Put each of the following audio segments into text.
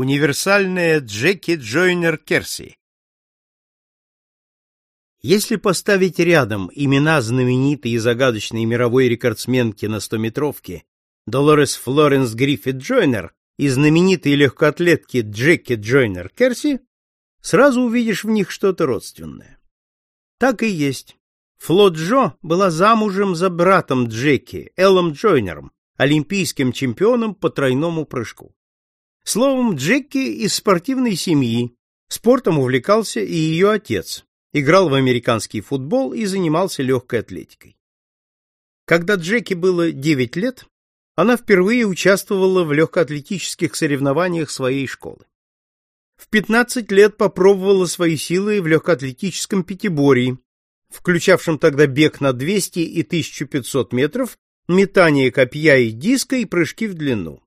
Универсальная Джеки Джойнер Керси Если поставить рядом имена знаменитой и загадочной мировой рекордсменки на стометровке Долорес Флоренс Гриффит Джойнер и знаменитой легкоатлетки Джеки Джойнер Керси, сразу увидишь в них что-то родственное. Так и есть. Фло Джо была замужем за братом Джеки, Эллом Джойнером, олимпийским чемпионом по тройному прыжку. Словом, Джеки из спортивной семьи, спортом увлекался и ее отец, играл в американский футбол и занимался легкой атлетикой. Когда Джеки было 9 лет, она впервые участвовала в легкоатлетических соревнованиях своей школы. В 15 лет попробовала свои силы в легкоатлетическом пятиборье, включавшем тогда бег на 200 и 1500 метров, метание копья и диска и прыжки в длину.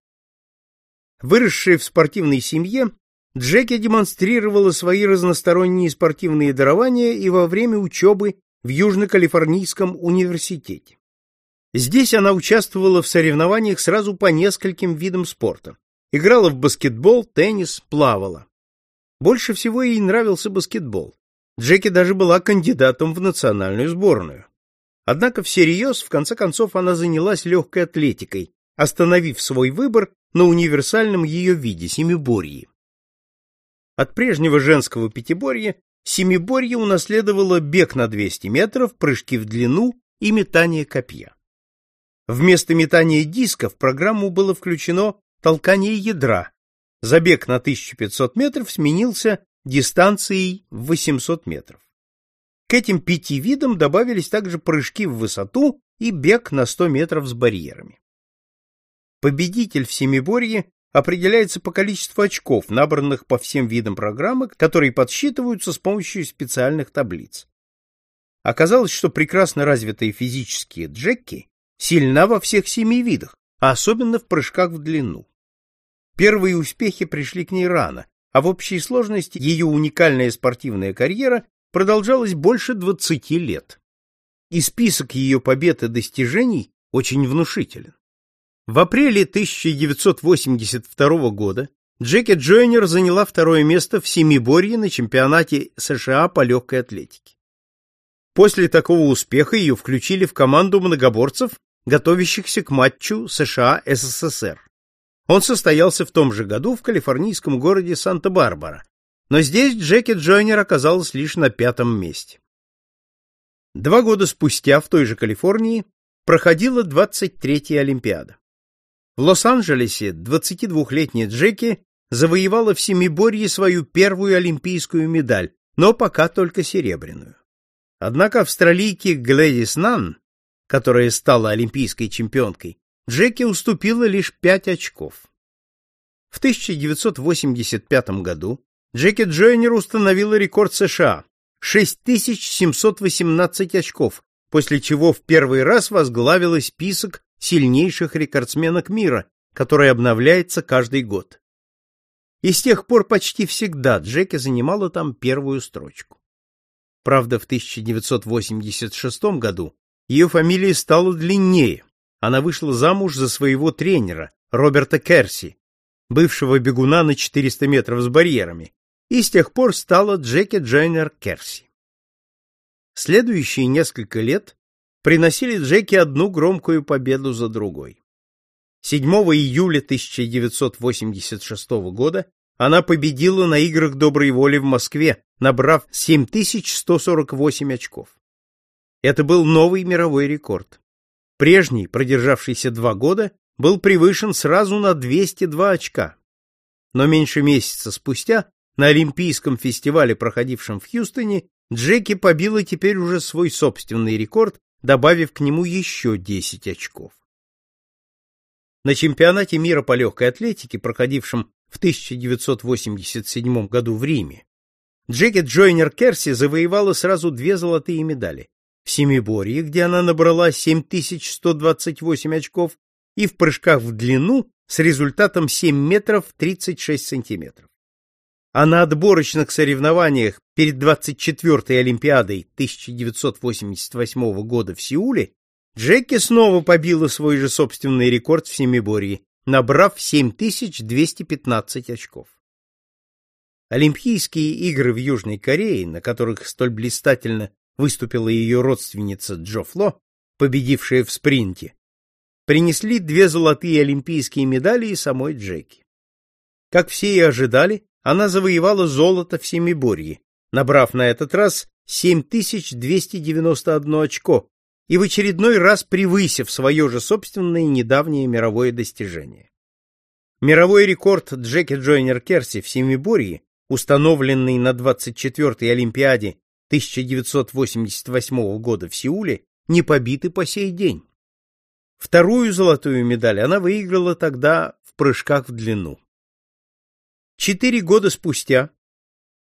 Выросшая в спортивной семье, Джеки демонстрировала свои разносторонние спортивные дарования и во время учебы в Южно-Калифорнийском университете. Здесь она участвовала в соревнованиях сразу по нескольким видам спорта. Играла в баскетбол, теннис, плавала. Больше всего ей нравился баскетбол. Джеки даже была кандидатом в национальную сборную. Однако всерьез, в конце концов, она занялась легкой атлетикой, остановив свой выбор на универсальном ее виде – семиборье. От прежнего женского пятиборья семиборье унаследовало бег на 200 метров, прыжки в длину и метание копья. Вместо метания диска в программу было включено толкание ядра. Забег на 1500 метров сменился дистанцией в 800 метров. К этим пяти видам добавились также прыжки в высоту и бег на 100 метров с барьерами. Победитель в семиборье определяется по количеству очков, набранных по всем видам программы, которые подсчитываются с помощью специальных таблиц. Оказалось, что прекрасно развитые физические Джеки сильна во всех семи видах, а особенно в прыжках в длину. Первые успехи пришли к ней рано, а в общей сложности ее уникальная спортивная карьера продолжалась больше 20 лет. И список ее побед и достижений очень внушителен. В апреле 1982 года Джеки Джойнер заняла второе место в семиборье на чемпионате США по легкой атлетике. После такого успеха ее включили в команду многоборцев, готовящихся к матчу США-СССР. Он состоялся в том же году в калифорнийском городе Санта-Барбара, но здесь Джеки Джойнер оказалась лишь на пятом месте. Два года спустя в той же Калифорнии проходила 23-я Олимпиада. В Лос-Анджелесе 22-летняя Джеки завоевала в семиборье свою первую олимпийскую медаль, но пока только серебряную. Однако австралийке Глэдис Нан, которая стала олимпийской чемпионкой, Джеки уступила лишь 5 очков. В 1985 году Джеки Джойнер установила рекорд США 6718 очков, после чего в первый раз возглавила список сильнейших рекордсменок мира, который обновляется каждый год. И с тех пор почти всегда Джеки занимала там первую строчку. Правда, в 1986 году ее фамилия стала длиннее. Она вышла замуж за своего тренера, Роберта Керси, бывшего бегуна на 400 метров с барьерами, и с тех пор стала Джеки Джойнер Керси. Следующие несколько лет приносили Джеки одну громкую победу за другой. 7 июля 1986 года она победила на играх доброй воли в Москве, набрав 7148 очков. Это был новый мировой рекорд. Прежний, продержавшийся два года, был превышен сразу на 202 очка. Но меньше месяца спустя на Олимпийском фестивале, проходившем в Хьюстоне, Джеки побила теперь уже свой собственный рекорд добавив к нему еще 10 очков. На чемпионате мира по легкой атлетике, проходившем в 1987 году в Риме, Джеки Джойнер Керси завоевала сразу две золотые медали в семиборье, где она набрала 7128 очков, и в прыжках в длину с результатом 7 метров 36 сантиметров а на отборочных соревнованиях перед 24-й Олимпиадой 1988 года в Сеуле Джеки снова побила свой же собственный рекорд в семиборье, набрав 7215 очков. Олимпийские игры в Южной Корее, на которых столь блистательно выступила ее родственница Джо Фло, победившая в спринте, принесли две золотые олимпийские медали и самой Джеки. Как все и ожидали, она завоевала золото в семиборье, набрав на этот раз 7291 очко и в очередной раз превысив свое же собственное недавнее мировое достижение. Мировой рекорд Джеки Джойнер Керси в семиборье установленный на 24-й Олимпиаде 1988 года в Сеуле, не побиты по сей день. Вторую золотую медаль она выиграла тогда в прыжках в длину. Четыре года спустя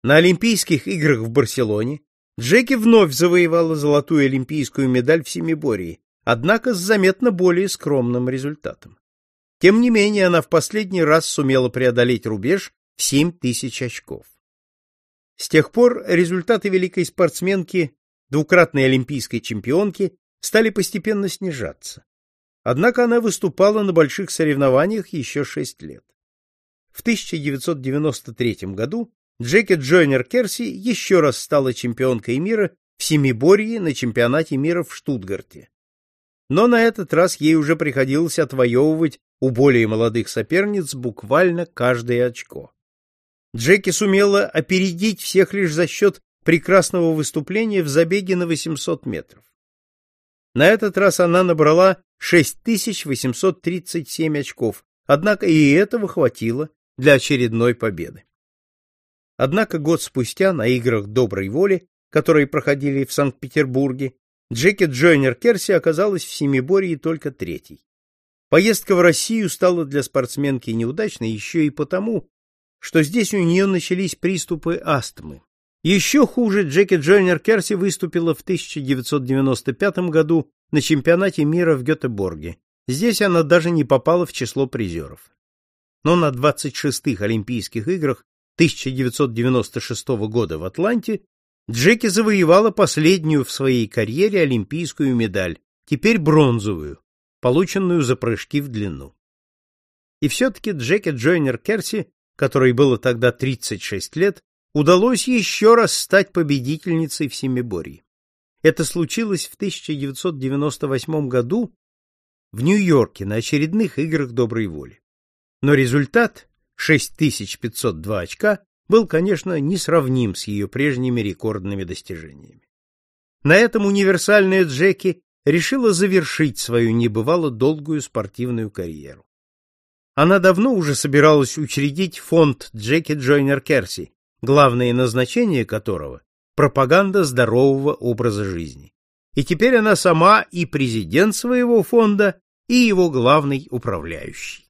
на Олимпийских играх в Барселоне Джеки вновь завоевала золотую олимпийскую медаль в семиборье, однако с заметно более скромным результатом. Тем не менее, она в последний раз сумела преодолеть рубеж в 7 тысяч очков. С тех пор результаты великой спортсменки, двукратной олимпийской чемпионки, стали постепенно снижаться. Однако она выступала на больших соревнованиях еще 6 лет. В 1993 году Джеки Джойнер Керси еще раз стала чемпионкой мира в семиборье на чемпионате мира в Штутгарте. Но на этот раз ей уже приходилось отвоевывать у более молодых соперниц буквально каждое очко. Джеки сумела опередить всех лишь за счет прекрасного выступления в забеге на 800 метров. На этот раз она набрала 6837 очков, однако и этого хватило для очередной победы. Однако год спустя на играх доброй воли, которые проходили в Санкт-Петербурге, Джеки Джойнер Керси оказалась в семиборье только третьей. Поездка в Россию стала для спортсменки неудачной еще и потому, что здесь у нее начались приступы астмы. Еще хуже Джеки Джойнер Керси выступила в 1995 году на чемпионате мира в Гетеборге. Здесь она даже не попала в число призеров. Но на 26-х Олимпийских играх 1996 года в Атланте Джеки завоевала последнюю в своей карьере олимпийскую медаль, теперь бронзовую, полученную за прыжки в длину. И все-таки Джеки Джойнер Керси которой было тогда 36 лет, удалось еще раз стать победительницей в семиборье. Это случилось в 1998 году в Нью-Йорке на очередных играх доброй воли. Но результат 6502 очка был, конечно, несравним с ее прежними рекордными достижениями. На этом универсальная Джеки решила завершить свою небывало долгую спортивную карьеру. Она давно уже собиралась учредить фонд Джеки Джойнер Керси, главное назначение которого – пропаганда здорового образа жизни. И теперь она сама и президент своего фонда, и его главный управляющий.